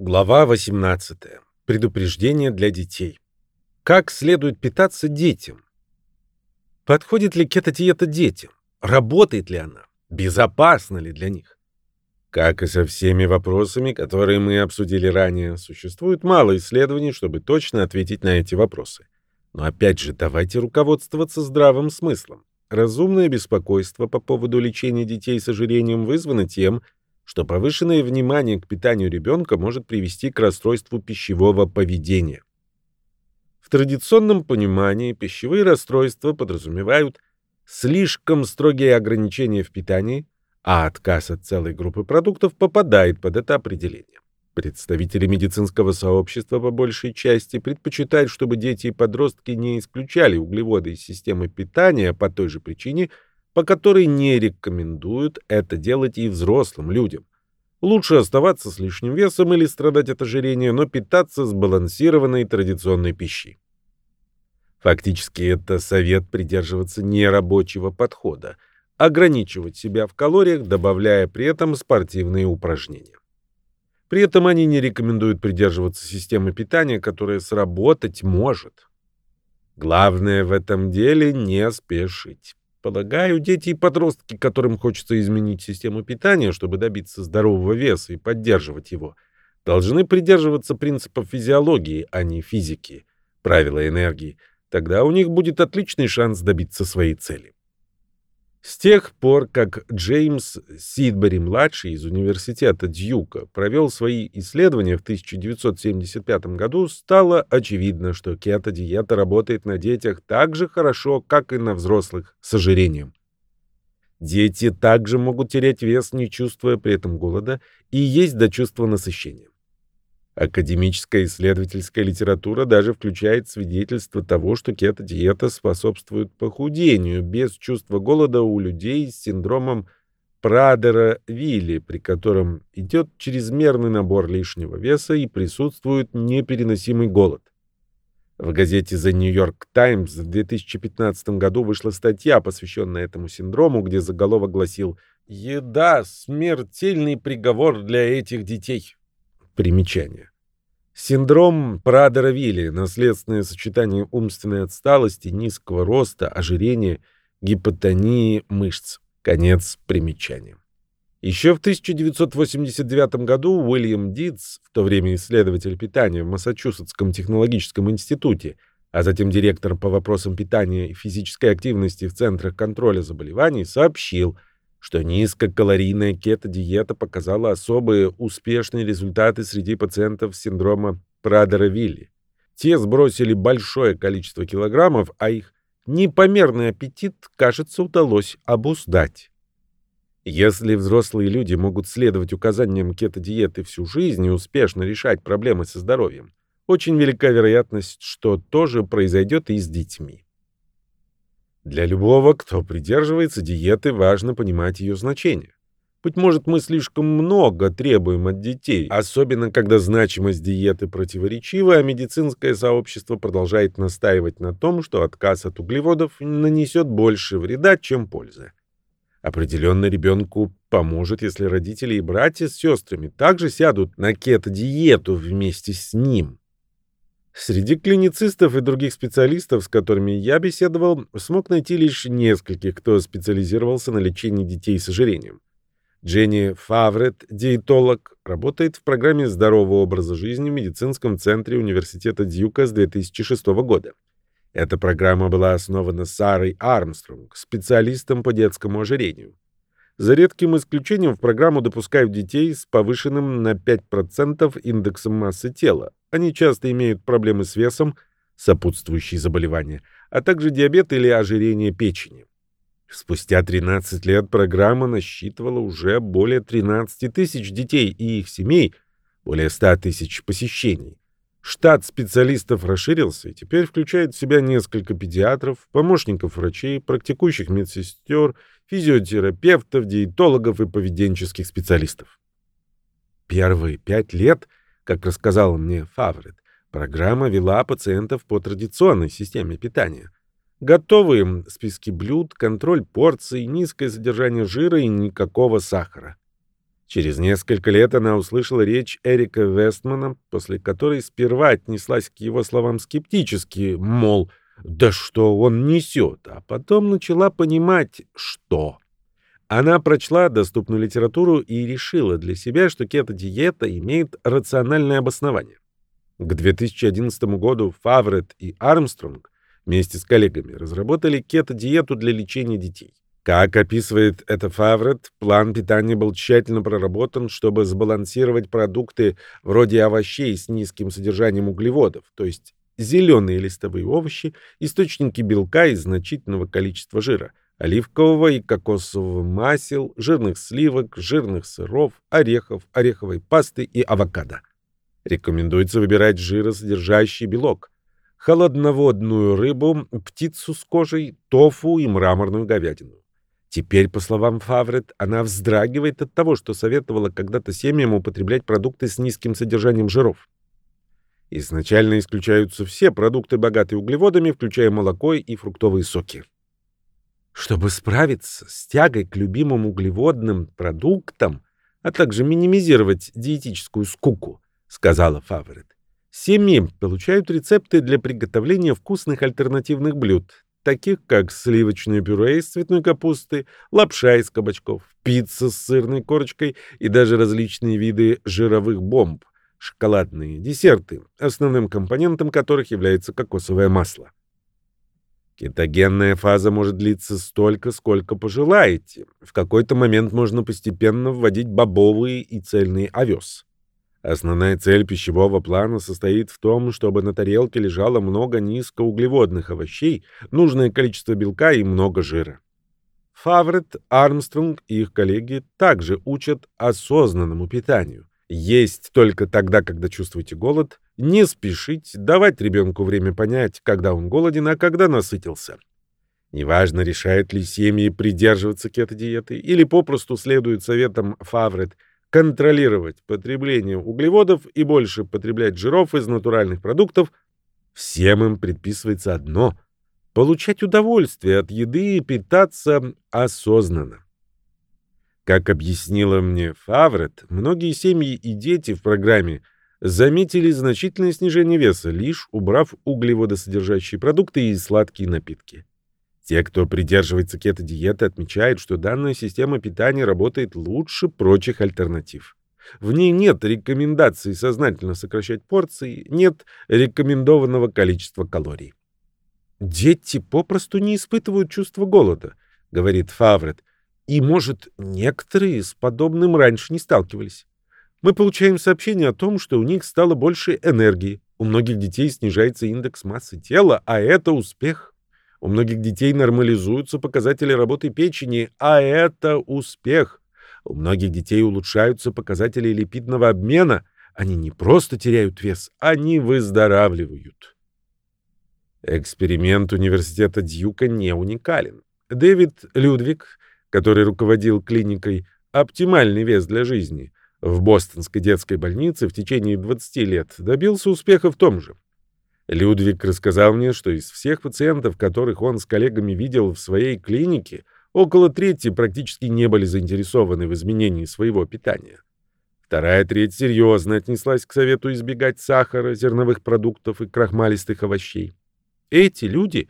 Глава 18. Предупреждение для детей. Как следует питаться детям? Подходит ли кето-диета детям? Работает ли она? Безопасна ли для них? Как и со всеми вопросами, которые мы обсудили ранее, существует мало исследований, чтобы точно ответить на эти вопросы. Но опять же, давайте руководствоваться здравым смыслом. Разумное беспокойство по поводу лечения детей с ожирением вызвано тем, что повышенное внимание к питанию ребенка может привести к расстройству пищевого поведения. В традиционном понимании пищевые расстройства подразумевают слишком строгие ограничения в питании, а отказ от целой группы продуктов попадает под это определение. Представители медицинского сообщества по большей части предпочитают, чтобы дети и подростки не исключали углеводы из системы питания по той же причине, по которой не рекомендуют это делать и взрослым людям. Лучше оставаться с лишним весом или страдать от ожирения, но питаться сбалансированной традиционной пищей. Фактически это совет придерживаться нерабочего подхода, ограничивать себя в калориях, добавляя при этом спортивные упражнения. При этом они не рекомендуют придерживаться системы питания, которая сработать может. Главное в этом деле не спешить. Полагаю, дети и подростки, которым хочется изменить систему питания, чтобы добиться здорового веса и поддерживать его, должны придерживаться принципов физиологии, а не физики, правила энергии. Тогда у них будет отличный шанс добиться своей цели. С тех пор, как Джеймс Сидбери-младший из университета Дьюка провел свои исследования в 1975 году, стало очевидно, что кето-диета работает на детях так же хорошо, как и на взрослых с ожирением. Дети также могут терять вес, не чувствуя при этом голода, и есть до чувства насыщения. Академическая исследовательская литература даже включает свидетельство того, что кето-диета способствует похудению без чувства голода у людей с синдромом Прадера-Вилли, при котором идет чрезмерный набор лишнего веса и присутствует непереносимый голод. В газете The New York Times в 2015 году вышла статья, посвященная этому синдрому, где заголовок гласил «Еда – смертельный приговор для этих детей». Примечание. Синдром Прадера-Вилли – наследственное сочетание умственной отсталости, низкого роста, ожирения, гипотонии мышц. Конец примечания. Еще в 1989 году Уильям Дитс, в то время исследователь питания в Массачусетском технологическом институте, а затем директор по вопросам питания и физической активности в Центрах контроля заболеваний, сообщил – что низкокалорийная кето-диета показала особые успешные результаты среди пациентов с синдромом Прадера-Вилли. Те сбросили большое количество килограммов, а их непомерный аппетит, кажется, удалось обуздать. Если взрослые люди могут следовать указаниям кето-диеты всю жизнь и успешно решать проблемы со здоровьем, очень велика вероятность, что тоже произойдет и с детьми. Для любого, кто придерживается диеты, важно понимать ее значение. Быть может, мы слишком много требуем от детей, особенно когда значимость диеты противоречива, а медицинское сообщество продолжает настаивать на том, что отказ от углеводов нанесет больше вреда, чем пользы. Определенно ребенку поможет, если родители и братья с сестрами также сядут на кето-диету вместе с ним. Среди клиницистов и других специалистов, с которыми я беседовал, смог найти лишь нескольких, кто специализировался на лечении детей с ожирением. Дженни Фаврет, диетолог, работает в программе здорового образа жизни в медицинском центре университета Дьюка с 2006 года. Эта программа была основана Сарой Армстронг, специалистом по детскому ожирению. За редким исключением в программу допускают детей с повышенным на 5% индексом массы тела. Они часто имеют проблемы с весом, сопутствующие заболевания, а также диабет или ожирение печени. Спустя 13 лет программа насчитывала уже более 13 тысяч детей и их семей, более 100 тысяч посещений. Штат специалистов расширился и теперь включает в себя несколько педиатров, помощников врачей, практикующих медсестер, физиотерапевтов, диетологов и поведенческих специалистов. Первые пять лет, как рассказал мне Фаврет, программа вела пациентов по традиционной системе питания. Готовые списки блюд, контроль порций, низкое содержание жира и никакого сахара. Через несколько лет она услышала речь Эрика Вестмана, после которой сперва отнеслась к его словам скептически, мол, да что он несет, а потом начала понимать, что. Она прочла доступную литературу и решила для себя, что кето-диета имеет рациональное обоснование. К 2011 году Фаврет и Армстронг вместе с коллегами разработали кето-диету для лечения детей. Как описывает это Фаврет, план питания был тщательно проработан, чтобы сбалансировать продукты вроде овощей с низким содержанием углеводов, то есть зеленые листовые овощи, источники белка и значительного количества жира, оливкового и кокосового масел, жирных сливок, жирных сыров, орехов, ореховой пасты и авокадо. Рекомендуется выбирать жиросодержащий белок, холодноводную рыбу, птицу с кожей, тофу и мраморную говядину. Теперь, по словам Фаврет, она вздрагивает от того, что советовала когда-то семьям употреблять продукты с низким содержанием жиров. Изначально исключаются все продукты, богатые углеводами, включая молоко и фруктовые соки. Чтобы справиться с тягой к любимым углеводным продуктам, а также минимизировать диетическую скуку, сказала Фаворит, семьи получают рецепты для приготовления вкусных альтернативных блюд, таких как сливочное пюре из цветной капусты, лапша из кабачков, пицца с сырной корочкой и даже различные виды жировых бомб, шоколадные десерты, основным компонентом которых является кокосовое масло. Кетогенная фаза может длиться столько, сколько пожелаете. В какой-то момент можно постепенно вводить бобовые и цельный овес. Основная цель пищевого плана состоит в том, чтобы на тарелке лежало много низкоуглеводных овощей, нужное количество белка и много жира. Фаврет, Армстронг и их коллеги также учат осознанному питанию. Есть только тогда, когда чувствуете голод, не спешить, давать ребенку время понять, когда он голоден, а когда насытился. Неважно, решают ли семьи придерживаться кето-диеты или попросту следуют советам Фаврет – контролировать потребление углеводов и больше потреблять жиров из натуральных продуктов, всем им предписывается одно – получать удовольствие от еды и питаться осознанно. Как объяснила мне Фаврет, многие семьи и дети в программе заметили значительное снижение веса, лишь убрав углеводосодержащие продукты и сладкие напитки. Те, кто придерживается кето-диеты, отмечают, что данная система питания работает лучше прочих альтернатив. В ней нет рекомендаций сознательно сокращать порции, нет рекомендованного количества калорий. «Дети попросту не испытывают чувства голода», — говорит Фаврет, «и, может, некоторые с подобным раньше не сталкивались. Мы получаем сообщение о том, что у них стало больше энергии. У многих детей снижается индекс массы тела, а это успех. У многих детей нормализуются показатели работы печени, а это успех. У многих детей улучшаются показатели липидного обмена. Они не просто теряют вес, они выздоравливают. Эксперимент университета Дьюка не уникален. Дэвид Людвиг, который руководил клиникой «Оптимальный вес для жизни» в Бостонской детской больнице в течение 20 лет, добился успеха в том же. Людвиг рассказал мне, что из всех пациентов, которых он с коллегами видел в своей клинике, около трети практически не были заинтересованы в изменении своего питания. Вторая треть серьезно отнеслась к совету избегать сахара, зерновых продуктов и крахмалистых овощей. Эти люди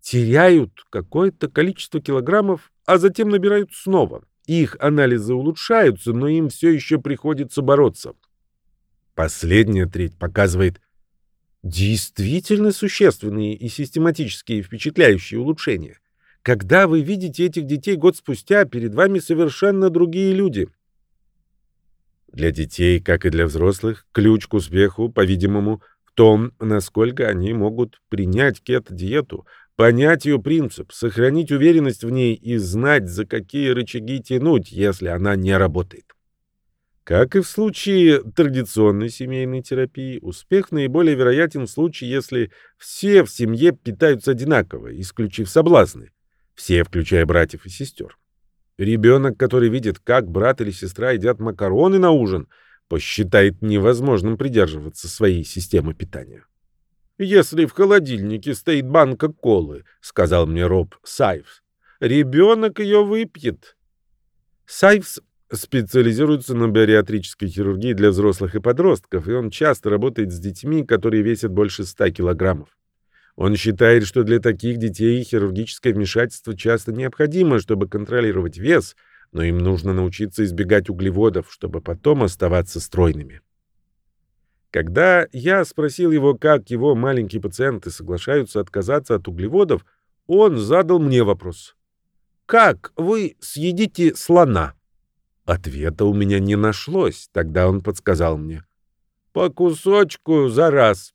теряют какое-то количество килограммов, а затем набирают снова. Их анализы улучшаются, но им все еще приходится бороться. Последняя треть показывает Действительно существенные и систематические впечатляющие улучшения. Когда вы видите этих детей год спустя, перед вами совершенно другие люди. Для детей, как и для взрослых, ключ к успеху, по-видимому, в том, насколько они могут принять кето-диету, понять ее принцип, сохранить уверенность в ней и знать, за какие рычаги тянуть, если она не работает. Как и в случае традиционной семейной терапии, успех наиболее вероятен в случае, если все в семье питаются одинаково, исключив соблазны. Все, включая братьев и сестер. Ребенок, который видит, как брат или сестра едят макароны на ужин, посчитает невозможным придерживаться своей системы питания. «Если в холодильнике стоит банка колы», — сказал мне Роб Сайвс, — «ребенок ее выпьет». Сайвс специализируется на бариатрической хирургии для взрослых и подростков, и он часто работает с детьми, которые весят больше 100 килограммов. Он считает, что для таких детей хирургическое вмешательство часто необходимо, чтобы контролировать вес, но им нужно научиться избегать углеводов, чтобы потом оставаться стройными. Когда я спросил его, как его маленькие пациенты соглашаются отказаться от углеводов, он задал мне вопрос. «Как вы съедите слона?» Ответа у меня не нашлось. Тогда он подсказал мне. «По кусочку за раз».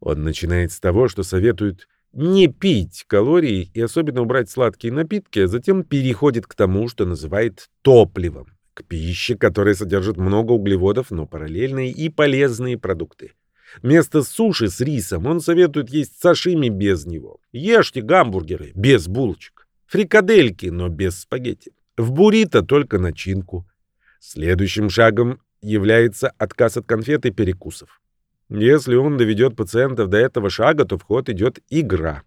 Он начинает с того, что советует не пить калорий и особенно убрать сладкие напитки, а затем переходит к тому, что называет топливом, к пище, которая содержит много углеводов, но параллельные и полезные продукты. Вместо суши с рисом он советует есть сашими без него. Ешьте гамбургеры без булочек. Фрикадельки, но без спагетти. В буррито только начинку. Следующим шагом является отказ от конфет и перекусов. Если он доведет пациентов до этого шага, то в ход идет игра.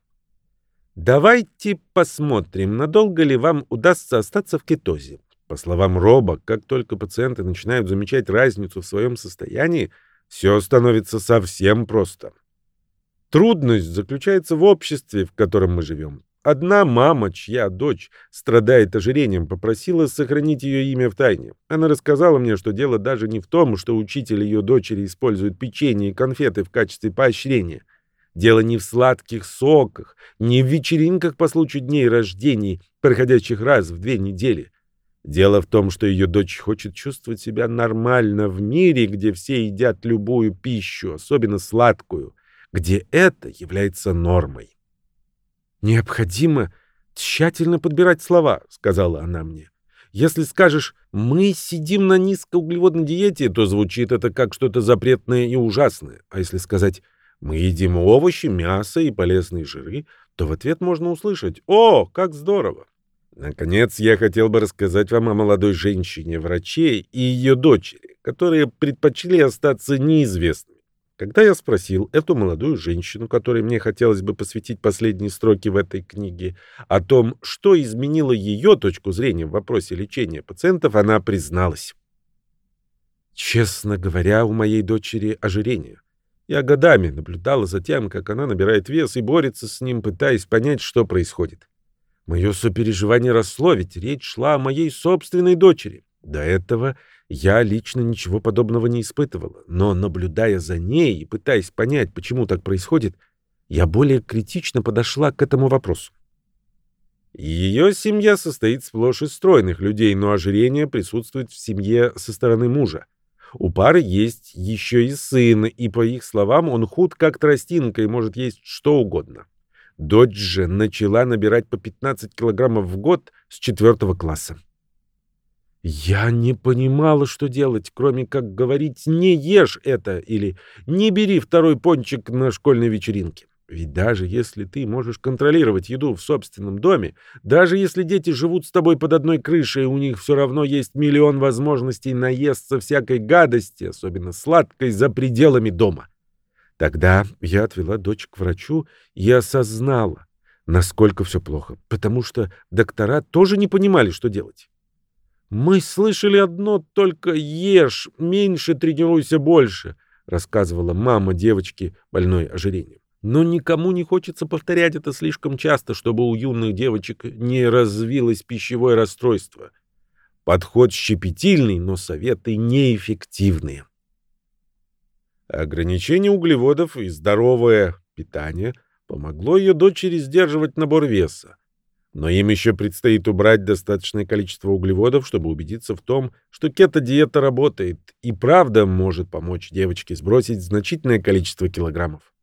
Давайте посмотрим, надолго ли вам удастся остаться в кетозе. По словам Роба, как только пациенты начинают замечать разницу в своем состоянии, все становится совсем просто. Трудность заключается в обществе, в котором мы живем. Одна мама, чья дочь страдает ожирением, попросила сохранить ее имя в тайне. Она рассказала мне, что дело даже не в том, что учитель ее дочери использует печенье и конфеты в качестве поощрения. Дело не в сладких соках, не в вечеринках по случаю дней рождений, проходящих раз в две недели. Дело в том, что ее дочь хочет чувствовать себя нормально в мире, где все едят любую пищу, особенно сладкую, где это является нормой. «Необходимо тщательно подбирать слова», — сказала она мне. «Если скажешь «мы сидим на низкоуглеводной диете», то звучит это как что-то запретное и ужасное. А если сказать «мы едим овощи, мясо и полезные жиры», то в ответ можно услышать «О, как здорово!». Наконец, я хотел бы рассказать вам о молодой женщине-враче и ее дочери, которые предпочли остаться неизвестными. Когда я спросил эту молодую женщину, которой мне хотелось бы посвятить последние строки в этой книге, о том, что изменило ее точку зрения в вопросе лечения пациентов, она призналась. Честно говоря, у моей дочери ожирение. Я годами наблюдала за тем, как она набирает вес и борется с ним, пытаясь понять, что происходит. Мое сопереживание росло, ведь речь шла о моей собственной дочери. До этого я лично ничего подобного не испытывала, но, наблюдая за ней и пытаясь понять, почему так происходит, я более критично подошла к этому вопросу. Ее семья состоит сплошь из стройных людей, но ожирение присутствует в семье со стороны мужа. У пары есть еще и сын, и, по их словам, он худ как тростинка и может есть что угодно. Дочь же начала набирать по 15 килограммов в год с четвертого класса. Я не понимала, что делать, кроме как говорить «не ешь это» или «не бери второй пончик на школьной вечеринке». Ведь даже если ты можешь контролировать еду в собственном доме, даже если дети живут с тобой под одной крышей, у них все равно есть миллион возможностей наесться всякой гадости, особенно сладкой, за пределами дома. Тогда я отвела дочь к врачу и осознала, насколько все плохо, потому что доктора тоже не понимали, что делать. «Мы слышали одно только «ешь, меньше тренируйся больше», рассказывала мама девочки, больной ожирением. Но никому не хочется повторять это слишком часто, чтобы у юных девочек не развилось пищевое расстройство. Подход щепетильный, но советы неэффективные. Ограничение углеводов и здоровое питание помогло ее дочери сдерживать набор веса. Но им еще предстоит убрать достаточное количество углеводов, чтобы убедиться в том, что кето-диета работает и правда может помочь девочке сбросить значительное количество килограммов.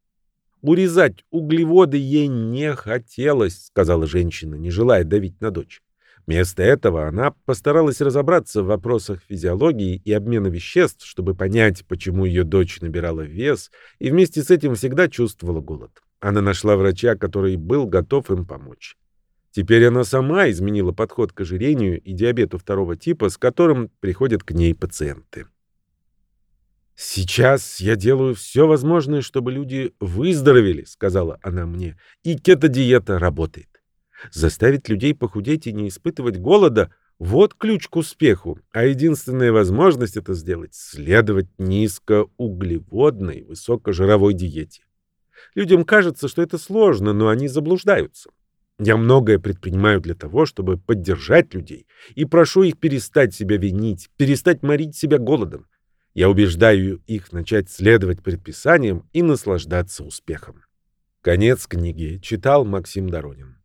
«Урезать углеводы ей не хотелось», — сказала женщина, не желая давить на дочь. Вместо этого она постаралась разобраться в вопросах физиологии и обмена веществ, чтобы понять, почему ее дочь набирала вес и вместе с этим всегда чувствовала голод. Она нашла врача, который был готов им помочь. Теперь она сама изменила подход к ожирению и диабету второго типа, с которым приходят к ней пациенты. «Сейчас я делаю все возможное, чтобы люди выздоровели», — сказала она мне, — «и кето-диета работает. Заставить людей похудеть и не испытывать голода Вот ключ к успеху, а единственная возможность это сделать – следовать низкоуглеводной, высокожировой диете. Людям кажется, что это сложно, но они заблуждаются. Я многое предпринимаю для того, чтобы поддержать людей, и прошу их перестать себя винить, перестать морить себя голодом. Я убеждаю их начать следовать предписаниям и наслаждаться успехом. Конец книги. Читал Максим Доронин.